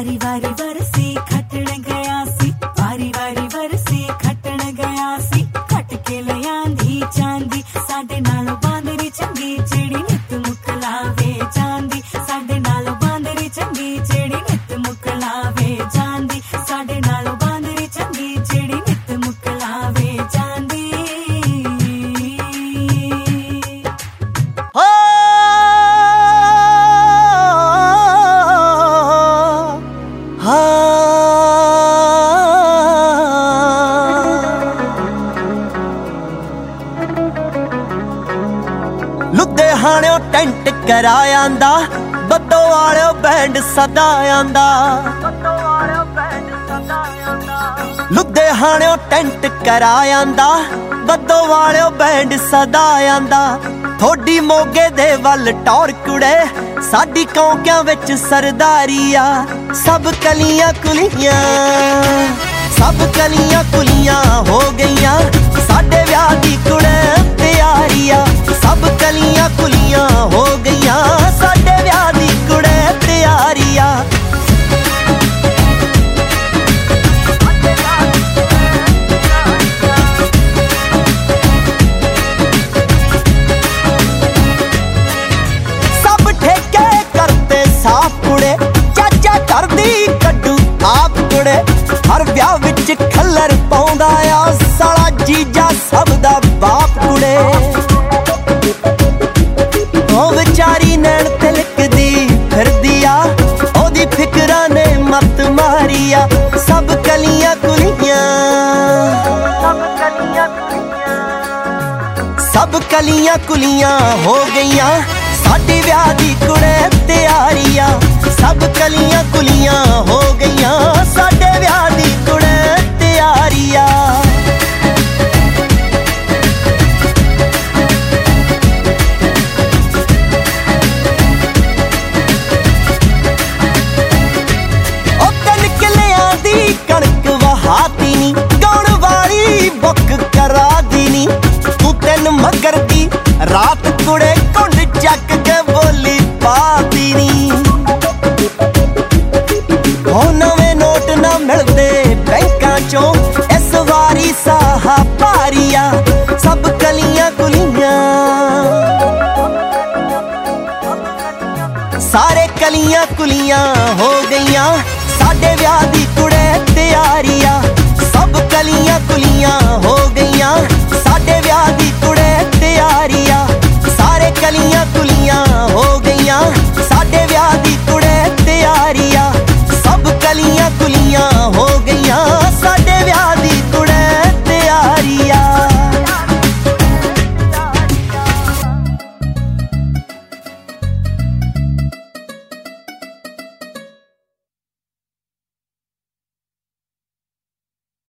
ਵਾਰੀ ਵਰਸੀ, ਖਟਣ ਗਿਆ ਸੀ। ਵਾਰੀ ਵਾਰੀ ਵਰਸੀ, ਖਟਣ ਗਿਆ ਸੀ। ਖੱਟ ਕੇ ਲਿਆਂਦੀ ਚਾਂਦੀ। ਲੁਧਿਆਣਿਓ ਟੈਂਟ ਕਰਾਇਆਂਦਾ ਬੱਦੋ ਵਾਲਿਓ ਬੈਂਡ ਸਦਾ ਆਂਦਾ। ਲੁਧਿਆਣਿਓ ਟੈਂਟ ਕਰਾਇਆਂਦਾ ਬੱਦੋ ਵਾਲਿਓ ਬੈਂਡ ਸਦਾ ਆਂਦਾ। ਥੋੜੀ ਮੋਗੇ ਦੇ ਵੱਲ ਟੌਰ ਕੁੜੇ, ਸਾਡੀ ਕੌਂਕਿਆਂ ਵਿੱਚ ਸਰਦਾਰੀ ਆ। ਸਭ ਕਲੀਆਂ ਕੁਲੀਆਂ, ਸਭ ਕਲੀਆਂ ਕੁਲੀਆਂ ਹੋ ਗਈਆਂ, ਸਾਡੇ ਵਿਆਹ ਦੀ ਕੁੜੇ ਸਭ ਕਲੀਆਂ ਕੁਲੀਆਂ ਹੋ ਸਭ ਕਲੀਆਂ ਕੁਲੀਆਂ ਹੋ ਗਈਆਂ। ਸਾਡੇ ਵਿਆਹ ਦੀ ਕੁੜੇ ਤਿਆਰੀਆਂ, ਸਭ ਕਲੀਆਂ ਕੁਲੀਆਂ ਹੋ ਗਈਆਂ। ਸਾਡੇ ਰਾਤ ਕੁੜੇ ਕੁੰਡ ਚੱਕ ਕੇ ਬੋਲੀ ਪਾਤੀ ਨੀ ਉਹ ਨਵੇਂ ਨੋਟ ਨਾ ਮਿਲਦੇ ਬੈਂਕਾਂ ਚੋਂ। ਇਸ ਵਾਰੀ ਸਾਹਾ ਭਾਰੀਆ, ਸਭ ਕਲੀਆਂ ਕੁਲੀਆਂ। ਸਾਰੇ ਕਲੀਆਂ ਕੁਲੀਆਂ ਹੋ ਗਈਆਂ, ਸਾਡੇ ਵਿਆਹ ਦੀ ਕੁੜੇ ਕਲੀਆਂ ਕੁਲੀਆਂ ਹੋ ਗਈਆਂ ਸਾਡੇ ਵਿਆਹ ਦੀ